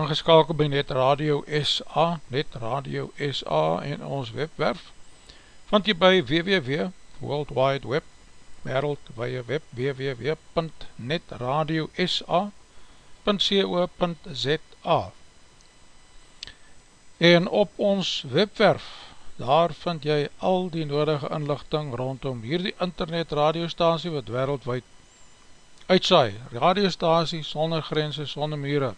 ingeskakel by Net Radio SA, Net Radio SA en ons webwerf, want jy by www, World Wide Web, wereldwee web, www.netradiosa.co.za En op ons webwerf, daar vind jy al die nodige inlichting rondom hierdie internet radiostasie wat wereldwijd uitsaai, radiostasie sonder grense, sonder mure,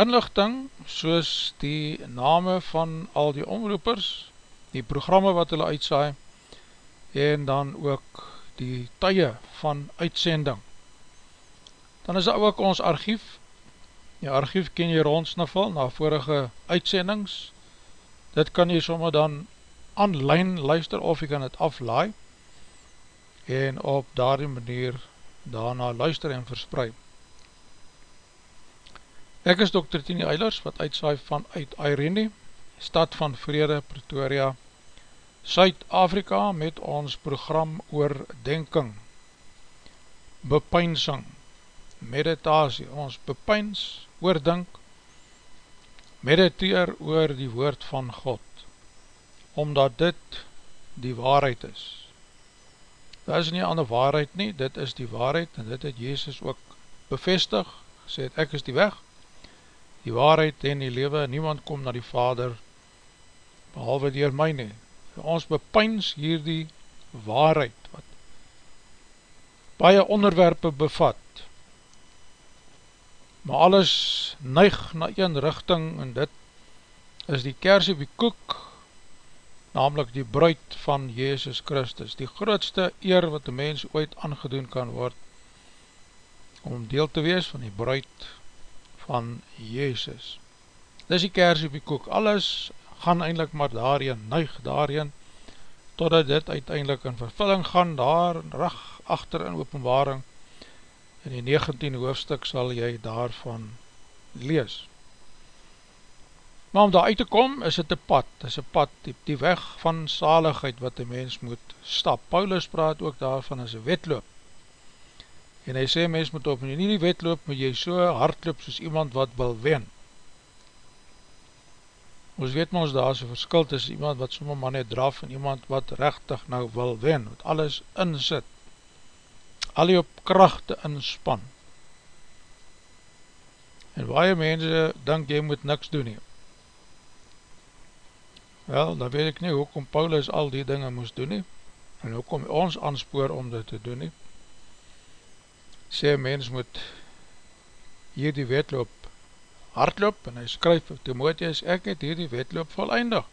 inlichting soos die name van al die omroepers, die programme wat hulle uitsaai en dan ook die tye van uitsending. Dan is daar ook ons archief, die archief ken jy rondsniffel na vorige uitsendings, dit kan jy somme dan online luister of jy kan het aflaai en op daardie manier daarna luister en verspreid. Ek is Dr. Tini Eilers wat uitsaai van uit Irene, stad van Vrede, Pretoria, Suid-Afrika met ons program oordenking, bepynsing, meditasie, ons bepyns, oordink, mediteer oor die woord van God, omdat dit die waarheid is. Dit is nie ander waarheid nie, dit is die waarheid en dit het Jezus ook bevestig, gesê het ek is die weg, die waarheid en die lewe, niemand kom na die Vader, behalwe dier my nie. Ons bepyns hier die waarheid, wat baie onderwerpe bevat, maar alles neig na een richting, en dit is die kersie wie koek, namelijk die bruid van Jezus Christus, die grootste eer wat die mens ooit aangedoen kan word, om deel te wees van die bruid van Jezus. Dis die kers op die koek, alles gaan eindelijk maar daarin, neig daarin, totdat dit uiteindelik in vervulling gaan, daar rag achter in openbaring, in die 19 hoofdstuk sal jy daarvan lees. Maar om daar uit te kom, is het een pad, is een pad, die, die weg van saligheid wat die mens moet stap. Paulus praat ook daarvan as een wetloop, En hy sê, mens moet op nie die wetloop, moet jy so hardloop soos iemand wat wil wen. Ons weet ons daar is een verskil tussen iemand wat somme man het draf en iemand wat rechtig nou wil wen, wat alles inzit, al die op krachte inspan. En jy mense denk jy moet niks doen nie. Wel, dan weet ek nie hoekom Paulus al die dinge moest doen nie, en hoekom ons aanspoor om dit te doen nie sê mens moet hier die wetloop hardloop en hy skryf op Timotheus, ek het hier die wetloop volleindig.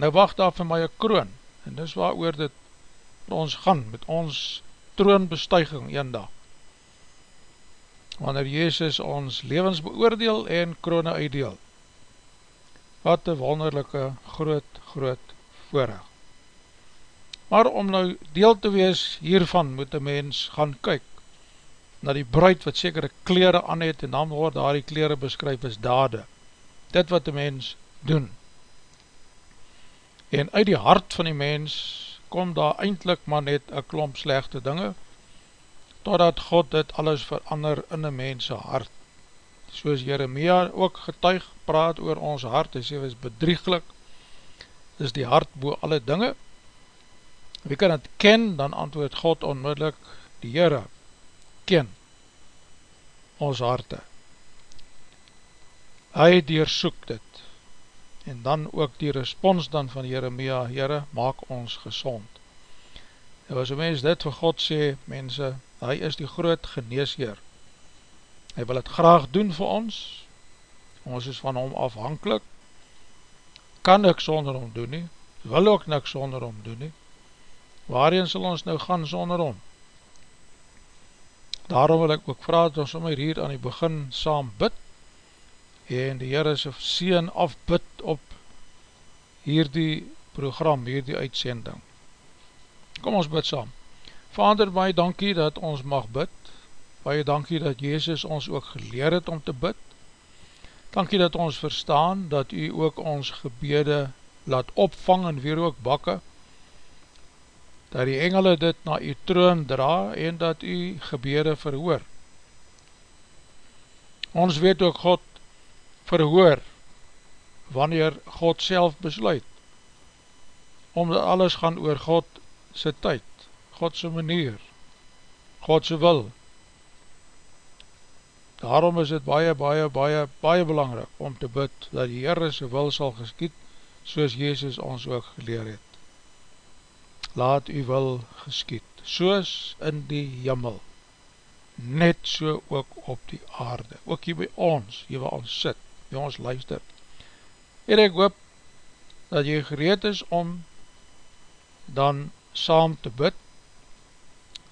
Nou wacht daar vir my een kroon en dis waar oor dit ons gaan met ons troonbestuiging een dag. Wanneer Jezus ons levens beoordeel en krone uitdeel. Wat een wonderlijke groot, groot voorrecht. Maar om nou deel te wees hiervan moet die mens gaan kyk na die bruid wat sekere kleren aan het en dan word daar die kleren beskryf as dade. Dit wat die mens doen. En uit die hart van die mens kom daar eindelijk maar net een klomp slechte dinge, totdat God dit alles verander in die mense hart. Soos Jeremia ook getuig praat oor ons hart, hy sê, is bedrieglik, is die hart boe alle dinge. Wie kan het ken, dan antwoord God onmiddellik die Heere, ken ons harte. Hy deersoek dit en dan ook die respons dan van Jeremia, Heere, maak ons gezond. En as een mens dit vir God sê, mense, hy is die groot geneesheer. Hy wil het graag doen vir ons, ons is van hom afhankelijk, kan ek sonder hom doen nie, wil ook niks sonder hom doen nie, waarin sal ons nou gaan sonder hom? Daarom wil ek ook vraag dat ons sommer hier aan die begin saam bid en die Heere sy sien afbid op hierdie program, hierdie uitsending. Kom ons bid saam. Vader, baie dankie dat ons mag bid, baie dankie dat Jezus ons ook geleer het om te bid, dankie dat ons verstaan dat u ook ons gebede laat opvang en weer ook bakke, dat die engele dit na u troon dra en dat u gebede verhoor. Ons weet ook God verhoor wanneer God self besluit, omdat alles gaan oor God sy tyd, God sy manier, God sy wil. Daarom is het baie, baie, baie, baie belangrijk om te bid dat die Heere sy wil sal geskiet, soos Jezus ons ook geleer het laat u wil geskiet, soos in die jimmel, net so ook op die aarde, ook hier by ons, hier waar ons sit, by ons luister. En ek hoop, dat jy gereed is om dan saam te bid,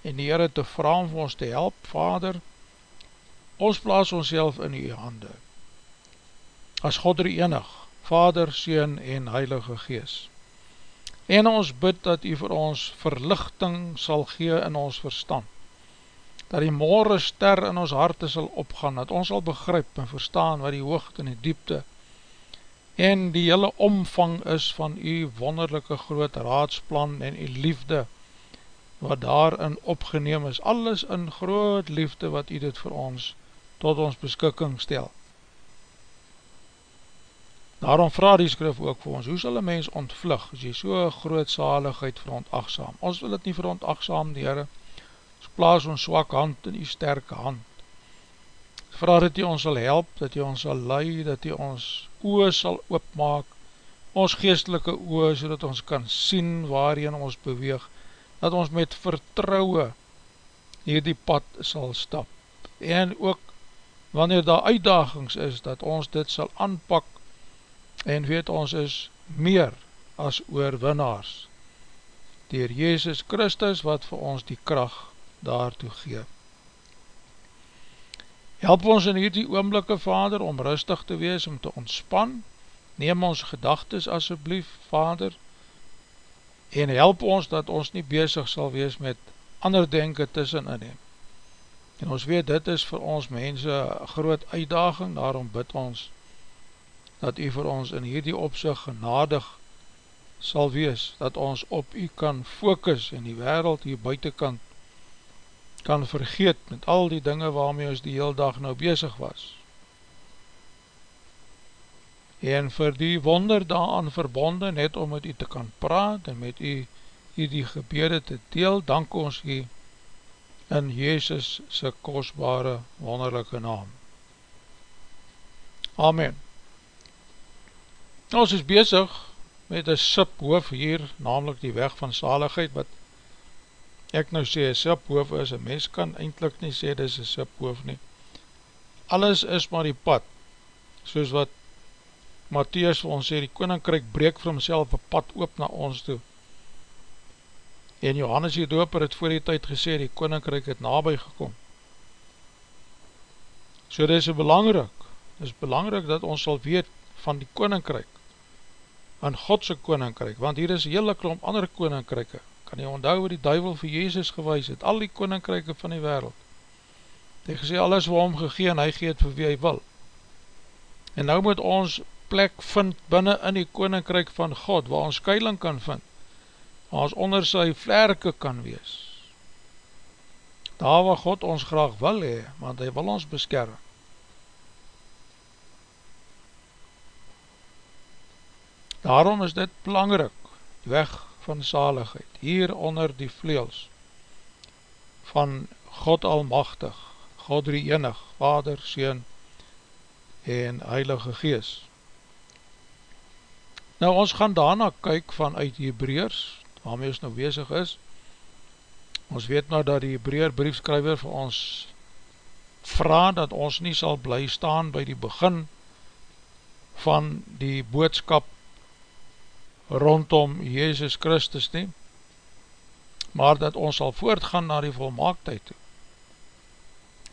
en die Heere te vraag om ons te help, Vader, ons plaas ons in die hande, as God er enig, Vader, Seen en Heilige Gees. En ons bid dat u vir ons verlichting sal gee in ons verstand, dat die morgen ster in ons harte sal opgaan, dat ons sal begryp en verstaan wat die hoogte en die diepte en die hele omvang is van u wonderlijke groot raadsplan en u liefde, wat daarin opgeneem is, alles in groot liefde wat u dit vir ons tot ons beskikking stel. Daarom vraag die skrif ook vir ons, hoe sal een mens ontvlug, as jy so groot zaligheid verontachtsam? Ons wil het nie verontachtsam, die Heere, ons plaas ons swak hand in die sterke hand. Vraag dat jy ons sal help, dat jy ons sal lei, dat jy ons oor sal oopmaak, ons geestelike oor, so dat ons kan sien waarin ons beweeg, dat ons met vertrouwe hierdie pad sal stap. En ook wanneer daar uitdagings is, dat ons dit sal aanpak en weet ons is meer as oorwinnaars dier Jezus Christus wat vir ons die kracht daartoe gee. Help ons in hierdie oomblikke Vader om rustig te wees, om te ontspan, neem ons gedagtes asjeblief Vader, en help ons dat ons nie bezig sal wees met ander denken tussen in hem. En ons weet, dit is vir ons mense groot uitdaging, daarom bid ons, dat u vir ons in hierdie opzicht genadig sal wees, dat ons op u kan focus en die wereld hier buitenkant kan vergeet met al die dinge waarmee ons die heel dag nou bezig was en vir die wonder daaraan verbonden, net om met u te kan praat en met u, u die gebede te deel, dank ons u in Jezus kostbare wonderlijke naam. Amen. Ons is bezig met een siphoof hier, namelijk die weg van zaligheid, wat ek nou sê, een siphoof is, een mens kan eindelijk nie sê, dit is een siphoof nie. Alles is maar die pad, soos wat Matthäus vir ons sê, die koninkryk breek vir homself een pad oop na ons toe. En Johannes die doper het voor die tyd gesê, die koninkryk het nabij gekom. So dit is belangrijk, dit is belangrijk dat ons sal weet van die koninkryk, van Godse koninkryk, want hier is hele klomp andere koninkryke, kan jy onthou wat die duivel vir Jezus gewys het, al die koninkryke van die wereld, die gesê alles wat hom gegeen, hy geet vir wie hy wil, en nou moet ons plek vind binnen in die koninkryk van God, waar ons skuiling kan vind, waar ons onder sy vlerke kan wees. Daar waar God ons graag wil hee, want hy wil ons beskerm. Daarom is dit belangrijk, die weg van zaligheid, hier onder die vleels van God Almachtig, God die enig, Vader, Seen en Heilige Geest. Nou ons gaan daarna kyk vanuit Hebreërs, waarmee ons nou bezig is. Ons weet nou dat die Hebreër briefskrywer vir ons vraag dat ons nie sal bly staan by die begin van die boodskap rondom Jezus Christus nie, maar dat ons sal voortgaan na die volmaaktheid toe.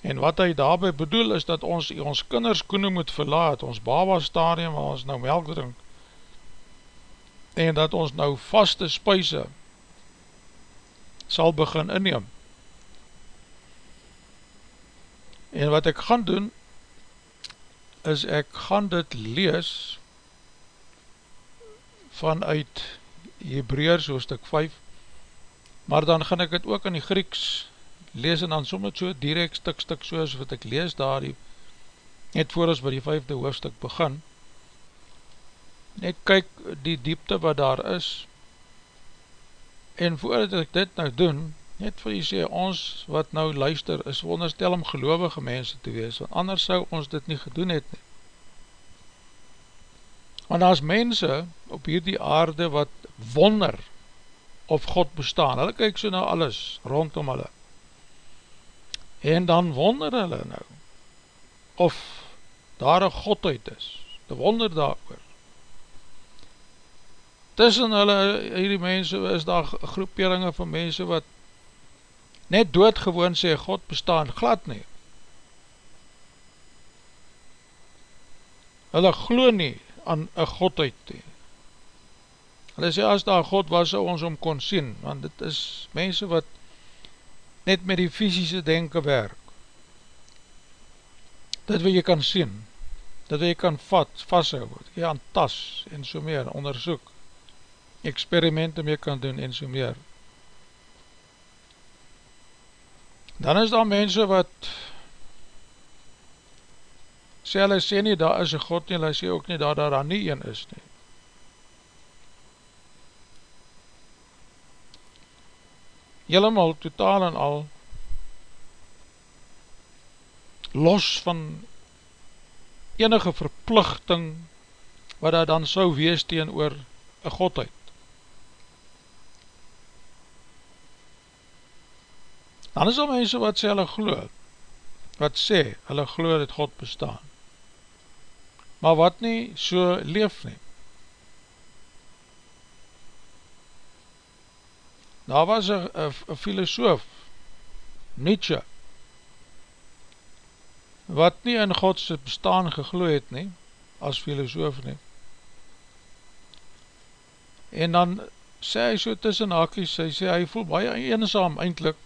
En wat hy daarby bedoel is dat ons ons kinders koene moet verlaat, ons baba stadium waar ons nou melk drink, en dat ons nou vaste spuise sal begin inneem. En wat ek gaan doen, is ek gaan dit lees vanuit Hebreërs hoofdstuk 5, maar dan gaan ek het ook in die Grieks lees en dan som het so direct stuk stuk soos wat ek lees daar die, net voor ons by die vijfde hoofdstuk begin, net kyk die diepte wat daar is. En voordat ek dit nou doen net vir jy sê ons wat nou luister is wonderstel om gelovige mense te wees want anders sou ons dit nie gedoen het nie. Want as mense op hierdie aarde wat wonder of God bestaan, hulle kyk so nou alles rondom hulle En dan wonder hulle nou, of daar een Godheid is, de wonder daar oor. Tussen hulle, hierdie mense, is daar groeperinge van mense wat net doodgewoon sê, God bestaan glad nie. Hulle glo nie aan een Godheid nie. Hulle sê, as daar God was, sou ons om kon sien, want dit is mense wat net met die fysische denken werk. Dit wat jy kan sien, dit wat jy kan vat, vasthou, jy aan tas en so meer, onderzoek, experimenten mee kan doen en so meer. Dan is daar mense wat sê hulle sê nie, daar is een God nie, hulle sê ook nie, daar daar nie een is nie. Helemaal totaal en al los van enige verplichting wat daar dan sou wees teen oor een godheid. Dan is al mense wat sê hulle glo, wat sê hulle glo dat God bestaan, maar wat nie so leef neem. Daar was een filosoof, Nietzsche, wat nie in Godse bestaan gegloe het nie, as filosoof nie. En dan sê hy so tussen hakies, hy sê hy voel baie eenzaam eindelijk,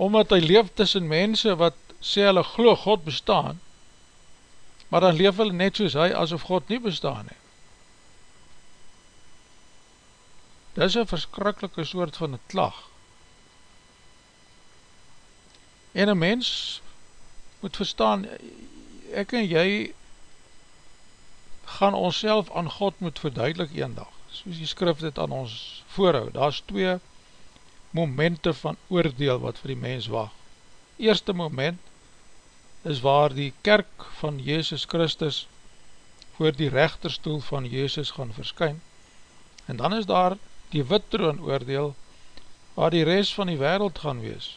omdat hy leef tussen mense wat sê hulle glo God bestaan, maar dan leef hulle net soos hy, asof God nie bestaan nie. Dit is een verskrikkelike soort van een klag. En een mens moet verstaan, ek en jy gaan ons aan God moet verduidelik een dag. Soos die skrif dit aan ons voorhoud. Daar is twee momente van oordeel wat vir die mens wacht. Eerste moment is waar die kerk van Jezus Christus voor die rechterstoel van Jezus gaan verskyn. En dan is daar die wittroon oordeel, waar die rest van die wereld gaan wees.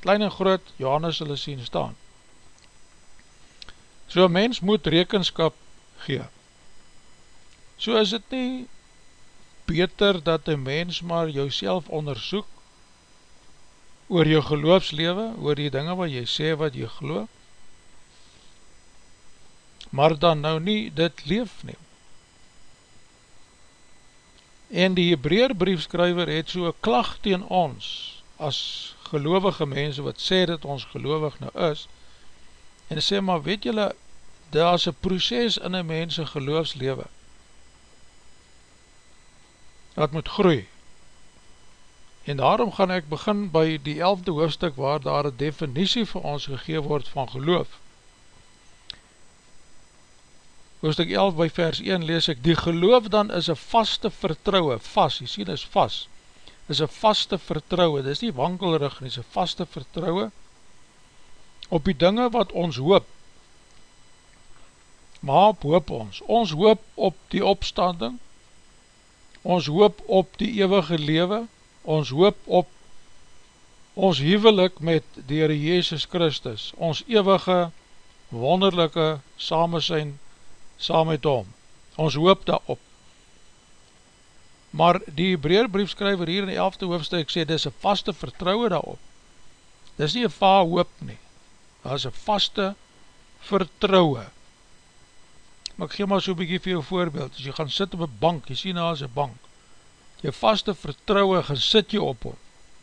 Klein en groot, Johannes hulle sien staan. So mens moet rekenskap gee. So is het nie beter dat een mens maar jou onderzoek oor jou geloofslewe, oor die dinge wat jy sê wat jy geloof, maar dan nou nie dit leef neem. En die Hebraer briefskryver het so een klacht teen ons, as gelovige mense wat sê dat ons gelovig nou is, en sê maar weet julle, daar is een proces in een mense geloofslewe, dat moet groei. En daarom gaan ek begin by die elfde hoofdstuk waar daar een definitie vir ons gegeen word van geloof hoofdstuk 11 by vers 1 lees ek, die geloof dan is een vaste vertrouwe, vast, jy sien is vast, is een vaste vertrouwe, dit is nie wankelrig, dit is een vaste vertrouwe, op die dinge wat ons hoop, maar op hoop ons, ons hoop op die opstanding, ons hoop op die eeuwige lewe, ons hoop op ons huwelik met die Heere Jezus Christus, ons eeuwige, wonderlijke samensijn saam met hom. Ons hoop daarop. Maar die Hebraerbriefskryver hier in die 11de hoofdstuk sê, dit is een vaste vertrouwe daarop. Dit is nie een vaar hoop nie. Dit is een vaste vertrouwe. Maar ek gee maar so'n bykie vir jou voorbeeld. As jy gaan sit op een bank, jy sien nou as een bank. Jy vaste vertrouwe, gaan sit jy op hom.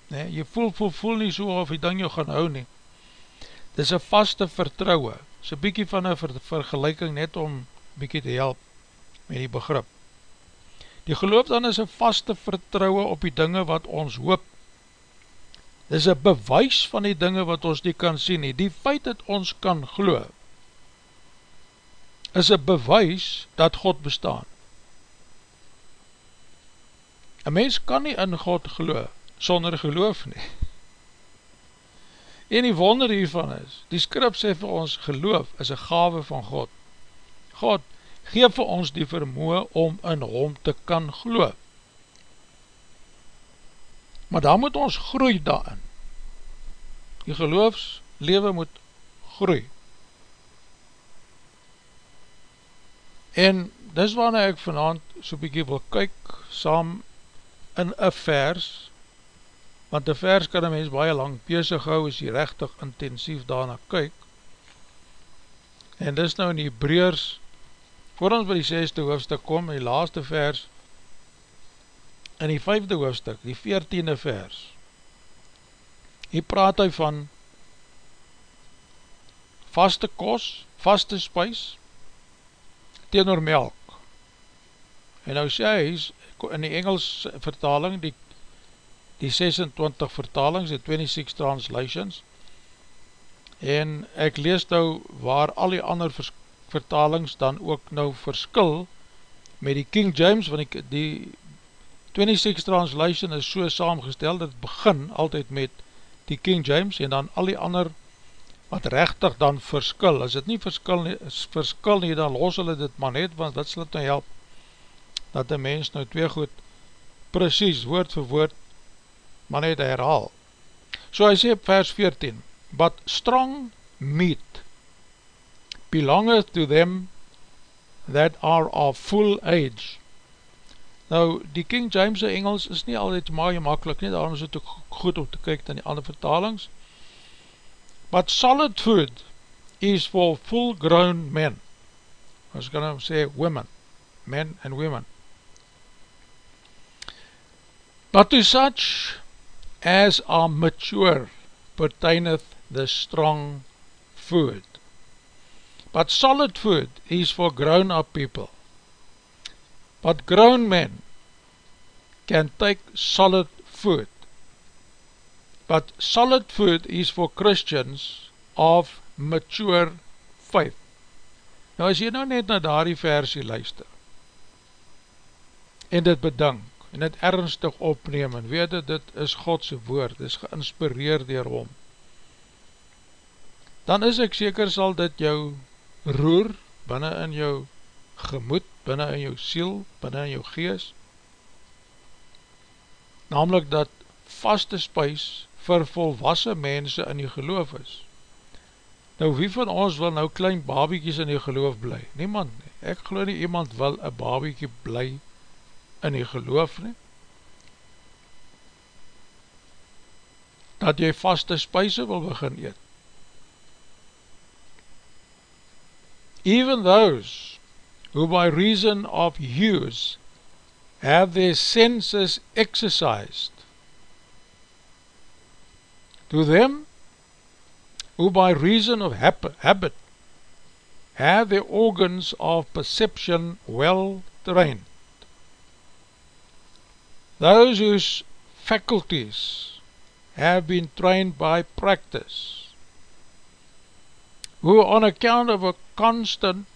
Nee, jy voel, voel, voel nie so of jy dan jou gaan hou nie. Dit is een vaste vertrouwe. Dit is een bykie van een ver, vergelijking net om bykie te help met die begrip. Die geloof dan is een vaste vertrouwe op die dinge wat ons hoop. Dit is een bewys van die dinge wat ons nie kan sien nie. Die feit dat ons kan glo is een bewys dat God bestaan. Een mens kan nie in God glo sonder geloof nie. En die wonder hiervan is, die skrip sê vir ons geloof is een gave van God. God, geef vir ons die vermoe om in hom te kan glo. Maar daar moet ons groei daarin. Die geloofslewe moet groei. En dis waarna ek vanavond so bykie wil kyk saam in een vers, want een vers kan een mens baie lang bezig hou as jy rechtig intensief daarna kyk. En dis nou in die Hebreërs, voor ons by die zesde hoofdstuk kom, die laaste vers, in die vijfde hoofdstuk, die veertiende vers, hier praat hy van vaste kos, vaste spuis, teenoor melk. En nou sê hy, in die Engels vertaling, die, die 26 vertalings, die 26 translations, en ek lees nou waar al die ander vertalings dan ook nou verskil met die King James, want die, die 26 translation is so saamgestel, dat het begin altyd met die King James, en dan al die ander wat rechtig dan verskil, as het nie verskil nie, verskil nie, dan los hulle dit maar net, want dit sal het nou help, dat die mens nou twee goed, precies, woord vir woord, maar net herhaal. So hy sê vers 14, but strong meat belongeth to them that are of full age. Nou, die King James Engels is nie altyd maar gemakkelijk nie, daarom is het ook goed om te kyk na die ander vertalings, But solid food is for full grown men. I was going to say women, men and women. But to such as are mature pertaineth the strong food. But solid food is for grown up people. But grown men can take solid food but solid food is for Christians of mature faith. Nou as jy nou net na daar die versie luister, en dit bedank, en dit ernstig opneem, en weet dat dit is Godse woord, dit is geinspireerd dier hom, dan is ek seker sal dit jou roer, binnen in jou gemoed, binnen in jou siel, binnen in jou gees, namelijk dat vaste spuis vir volwassen mense in die geloof is. Nou wie van ons wil nou klein babiekies in die geloof bly? Niemand nie. Ek geloof nie iemand wil een babiekie bly in die geloof nie. Dat jy vaste spuise wil begin eet. Even those who by reason of use have their senses exercised to them who by reason of habit have their organs of perception well trained. Those whose faculties have been trained by practice, who on account of a constant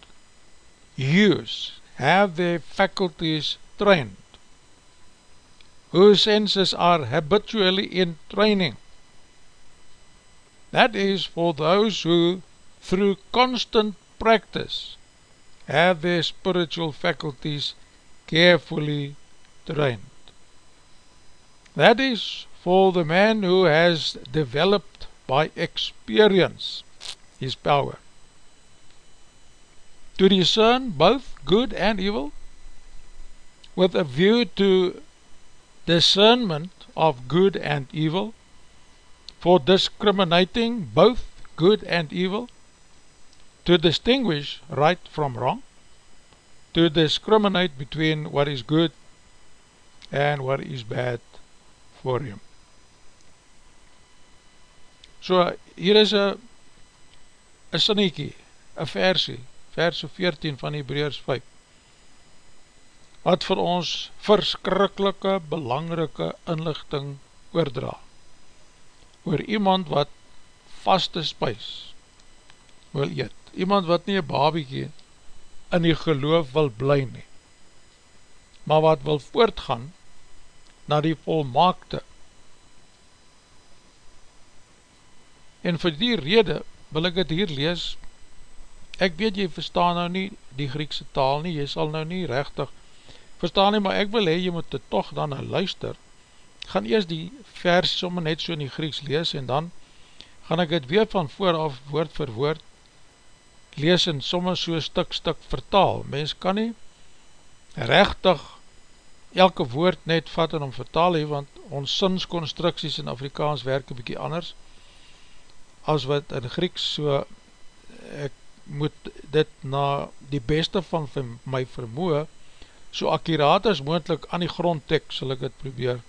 use have their faculties trained, whose senses are habitually in training, That is for those who, through constant practice, have their spiritual faculties carefully trained. That is for the man who has developed by experience his power to discern both good and evil with a view to discernment of good and evil for discriminating both good and evil, to distinguish right from wrong, to discriminate between what is good and what is bad for him. So, hier is een sinniekie, een versie, versie 14 van Hebreërs 5, wat vir ons verskrikkelike, belangrike inlichting oordraag oor iemand wat vaste spuis wil eet, iemand wat nie een babiekie in die geloof wil bly nie, maar wat wil voortgaan na die volmaakte. En vir die rede wil ek het hier lees, ek weet jy verstaan nou nie die Griekse taal nie, jy sal nou nie rechtig verstaan nie, maar ek wil hee, jy moet dit toch dan luister, gaan eers die vers sommer net so in die Grieks lees en dan gaan ek het weer van vooraf woord vir woord lees en soms so stuk stuk vertaal. Mens kan nie rechtig elke woord net vat en om vertaal hee, want ons sinsconstructies in Afrikaans werk een bykie anders as wat in Grieks so ek moet dit na die beste van my vermoe so akkiraat as moendlik aan die grondtekst sal ek het probeer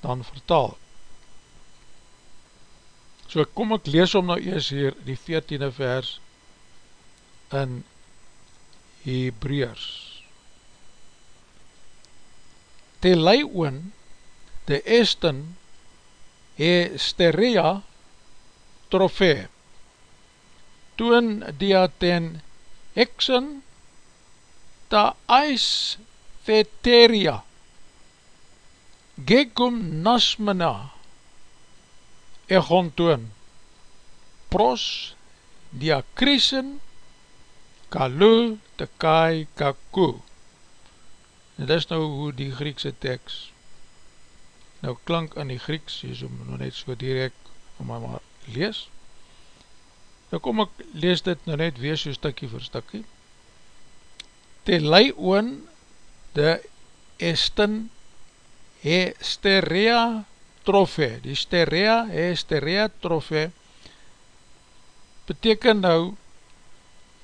dan vertaal. So kom ek lees om nou eers hier die 14e vers in Hebreers. Te leioon de esten he sterea trofee toon dia ten heksen ta eis veteria. Gegum nasmena. Egon toon pros diakrisen kalu te kai kaku. En dis nou hoe die Griekse tekst nou klank in die Grieks jy so nou net so direct om my maar lees nou kom ek lees dit nou net weer so stikkie vir stikkie te lei oon de estin he sterea trofee, die sterea, he sterea trofee, beteken nou,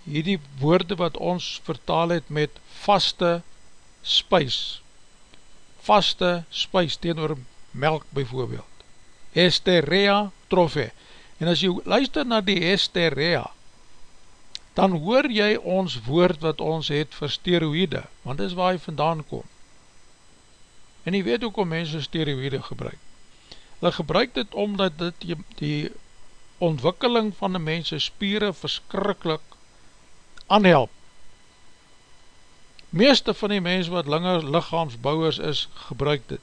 hierdie woorde wat ons vertaal het met vaste spuis, vaste spuis, teen oor melk bijvoorbeeld, Hesterea trofee, en as jy luister na die Hesterea, dan hoor jy ons woord wat ons het vir steroïde, want dis waar hy vandaan kom. En jy weet ook om mense steroïde gebruik hulle gebruik dit omdat dit die, die ontwikkeling van die mense spieren verskrikkelijk aanhelp. Meeste van die mense wat langer lichaamsbouwers is, gebruik dit.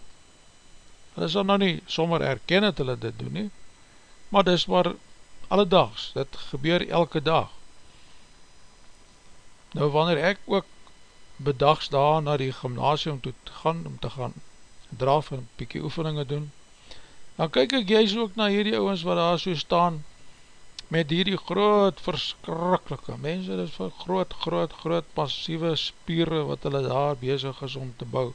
Hulle sal nou nie sommer erken het hulle dit doen nie, maar dis maar alledags, dit gebeur elke dag. Nou wanneer ek ook bedags daar na die gymnasium toe gaan, om te gaan draf en piekie oefeninge doen, dan kyk ek juist ook na hierdie ouwens wat daar so staan, met hierdie groot verskrikkelike, mense, dit is groot, groot, groot passieve spieren, wat hulle daar bezig is om te bou,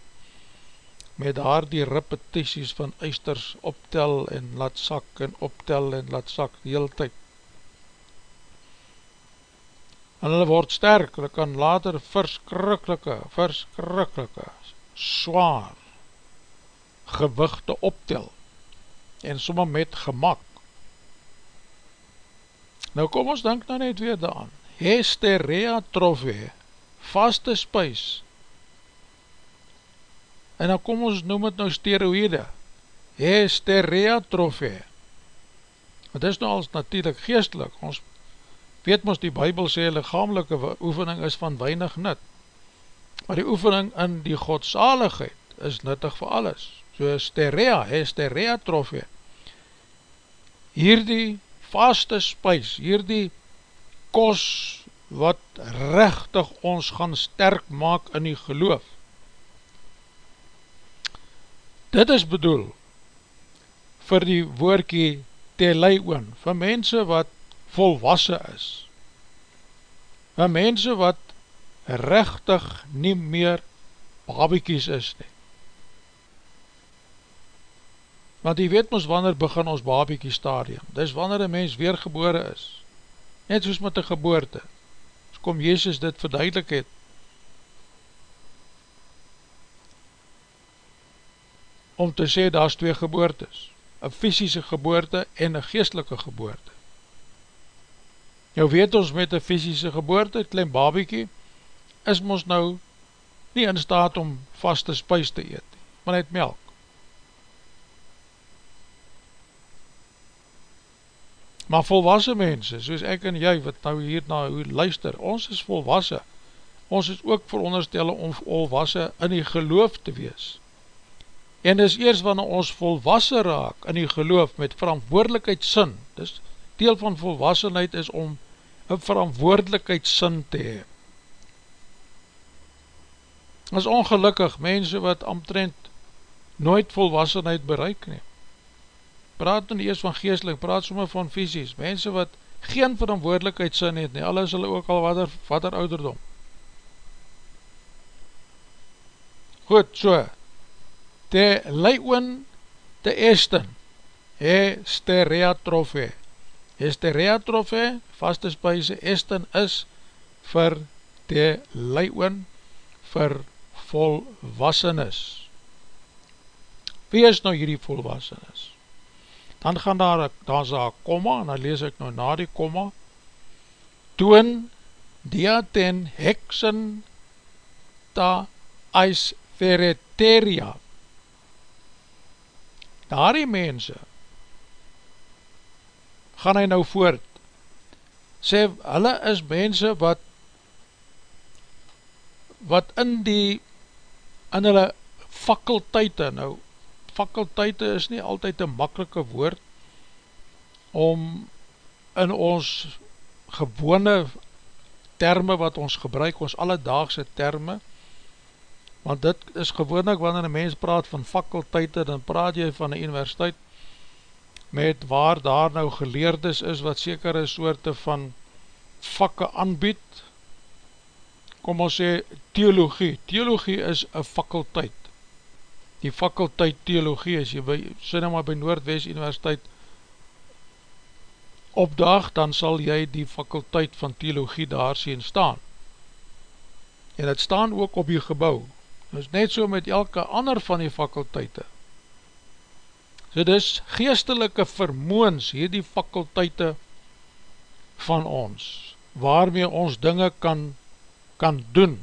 met daar die repetities van eisters optel en laat sak, en optel en laat sak, die hele tyd. En hulle word sterk, hulle kan later verskrikkelike, verskrikkelike, zwaar, gewichte optel, en somme met gemak. Nou kom ons denk nou net weer daan. Hesterea trofee, vaste spuis. En dan kom ons noem het nou steroïde. Hesterea trofee. Het is nou als natuurlijk geestelik. Ons weet ons die bybel sê, lichamelike oefening is van weinig nut. Maar die oefening in die godsaligheid is nuttig vir alles so sterea, hesterea trofee, hierdie vaste spuis, hierdie kos wat rechtig ons gaan sterk maak in die geloof. Dit is bedoel vir die woordkie te leioon, vir mense wat volwassen is, vir mense wat rechtig nie meer babiekies is nie. Want jy weet ons wanneer begin ons babiekie stadium. Dis wanneer een mens weergebore is. Net soos met die geboorte. As kom Jezus dit verduidelik het. Om te sê, daar is twee geboortes. Een fysische geboorte en een geestelike geboorte. Nou weet ons met een fysische geboorte, klein babiekie, is ons nou nie in staat om vaste spuis te eet, maar net melk. Maar volwassen mense, soos ek en jy, wat nou hier na u luister, ons is volwassen. Ons is ook veronderstelle om volwassen in die geloof te wees. En is eers wanneer ons volwassen raak in die geloof met verantwoordelijkheid sin, dus deel van volwassenheid is om een verantwoordelijkheid sin te hee. Is ongelukkig mense wat amtrent nooit volwassenheid bereik neem praat nie eers van geestelik, praat soms van visies, mense wat geen verantwoordelikheid sin het nie, alles hulle ook al wat er ouderdom. Goed, so, te leion te esten, he sterea trofe, he sterea trofe, vaste spuise, esten is vir te leion vir volwassenes. Wie is nou hierdie volwassenes? Dan gaan daar, daar is daar komma, en dan lees ek nou na die komma, toon dia ten heksen ta eis fereteria. Daar die mense, gaan hy nou voort, sê, hulle is mense wat wat in die in hulle fakulteite nou fakulteite is nie altyd een makkelike woord om in ons gewone terme wat ons gebruik, ons alledaagse terme, want dit is gewoonlik wanneer een mens praat van fakulteite, dan praat jy van een universiteit met waar daar nou geleerdes is wat sekere soorte van vakke aanbied, kom ons sê theologie, theologie is een fakulteit, die fakulteit theologie, as jy by, sê nou maar by Noordwest Universiteit opdag, dan sal jy die fakulteit van theologie daar sien staan. En het staan ook op die gebouw. Is net so met elke ander van die fakulteite. So dit is geestelike vermoens, hier die fakulteite van ons, waarmee ons dinge kan, kan doen,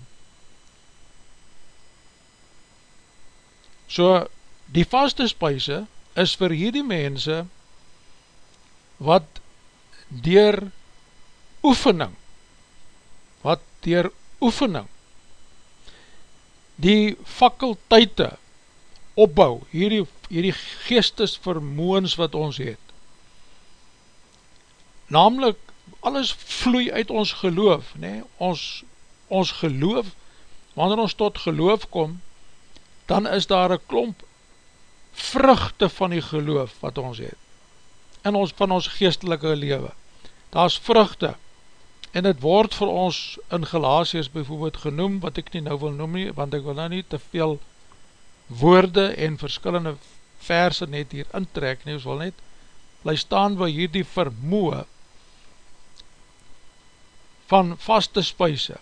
So, die vaste spuise is vir hierdie mense wat dier oefening, wat dier oefening, die fakulteite opbou, hierdie, hierdie geestesvermoens wat ons het. Namelijk, alles vloei uit ons geloof, nee? ons, ons geloof, wanneer ons tot geloof kom, dan is daar een klomp vruchte van die geloof wat ons het, in ons, van ons geestelike lewe. Daar is vruchte, en het word vir ons in Galatius bijvoorbeeld genoem, wat ek nie nou wil noem nie, want ek wil nou nie te veel woorde en verskillende verse net hier intrek nie, ons wil net bly staan by hier die vermoe van vaste spuise.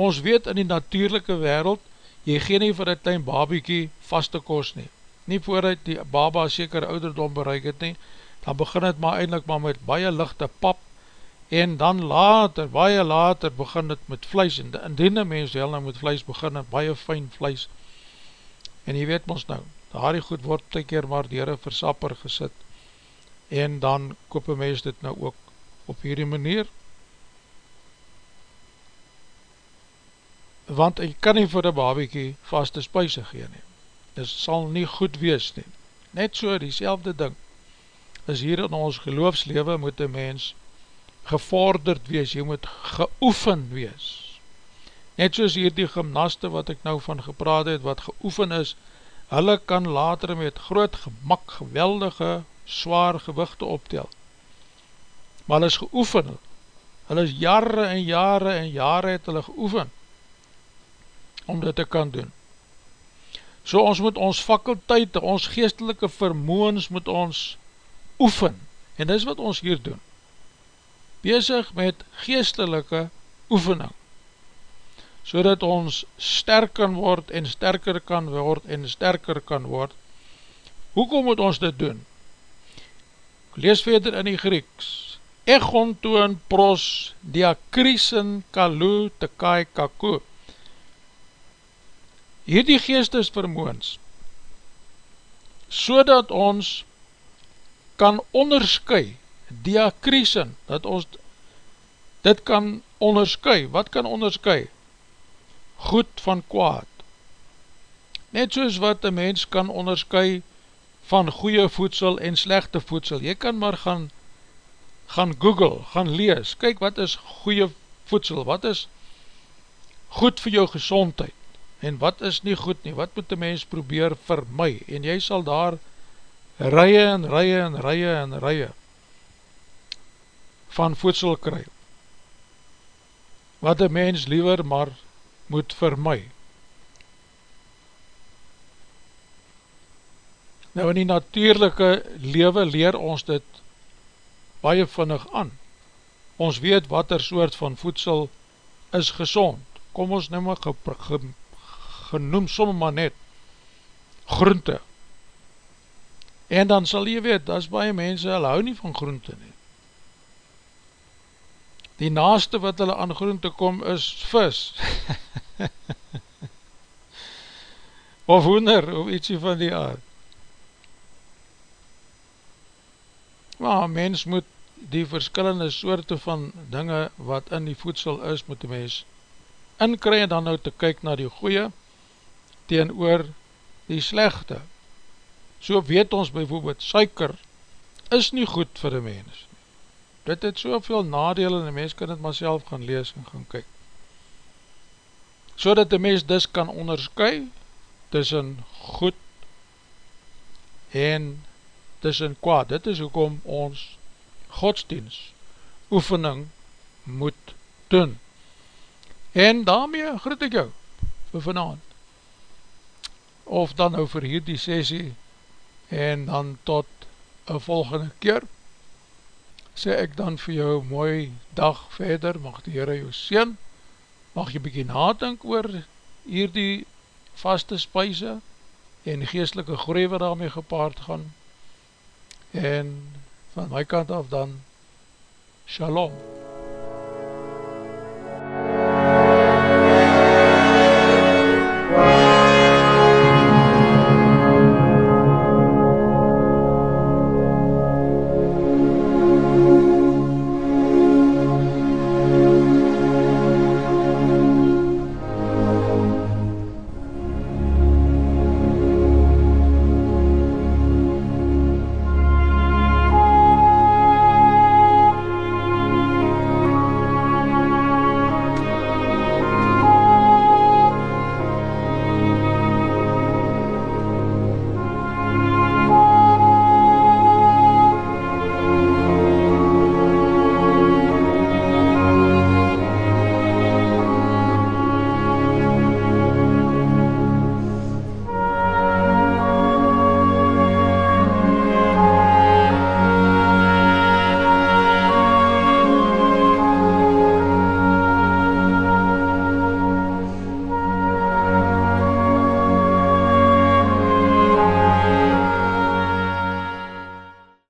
Ons weet in die natuurlijke wereld, jy gee nie vir die klein babiekie vaste kos nie, nie vooruit die baba seker ouderdom bereik het nie, dan begin het maar eindelijk maar met baie lichte pap, en dan later, baie later begin het met vlees, en indien die mens wel nou met vlees begin het, baie fijn vlees, en jy weet ons nou, daar die goed word ty keer maar dier een versapper gesit, en dan koop een mens dit nou ook op hierdie manier, want jy kan nie vir die babiekie vaste spuise gee nie. Dit sal nie goed wees nie. Net so die selfde ding, is hier in ons geloofslewe moet die mens gevorderd wees, jy moet geoefen wees. Net soos hier die gymnaste wat ek nou van gepraat het, wat geoefen is, hulle kan later met groot gemak, geweldige, zwaar gewichte optel. Maar hulle is geoefen, hulle is jare en jare en jare het hulle geoefen, om dit te kan doen. So ons moet ons fakulteite, ons geestelike vermoens moet ons oefen, en dis wat ons hier doen. Bezig met geestelike oefening, so dat ons sterk kan word en sterker kan word en sterker kan word. Hoekom moet ons dit doen? Ek lees verder in die Grieks. Egon toon pros diakrisen kalu te kai kakoe hierdie geestesvermoens, so dat ons kan onderskui, diakrisen, dat ons dit kan onderskui, wat kan onderskui? Goed van kwaad. Net soos wat een mens kan onderskui van goeie voedsel en slechte voedsel. Jy kan maar gaan, gaan google, gaan lees, kyk wat is goeie voedsel, wat is goed vir jou gezondheid en wat is nie goed nie, wat moet die mens probeer vir my, en jy sal daar rye en rye en rye en rye van voedsel kry, wat een mens liever maar moet vermy. Nou in die natuurlijke lewe leer ons dit baie vinnig aan. Ons weet wat er soort van voedsel is gezond. Kom ons nou maar ge, ge, genoem somme maar net groente. En dan sal jy weet, as baie mense, hulle hou nie van groente nie. Die naaste wat hulle aan groente kom is vis. of hoender, of ietsie van die aard. Maar mens moet die verskillende soorte van dinge wat in die voedsel is, moet die mens inkry en dan nou te kyk na die goeie teen oor die slechte. So weet ons bijvoorbeeld, suiker is nie goed vir die mens. Dit het soveel nadeel en die mens kan het maar self gaan lees en gaan kyk. So dat die mens dus kan onderskui tussen goed en tussen kwaad. Dit is hoekom ons godsdienst oefening moet doen. En daarmee groet ek jou vir vanavond. Of dan nou vir hierdie sessie en dan tot een volgende keer sê ek dan vir jou mooi dag verder, mag die Heere jou sien, mag jy bykie nadink oor hierdie vaste spuise en geestelike groei wat daarmee gepaard gaan. En van my kant af dan Shalom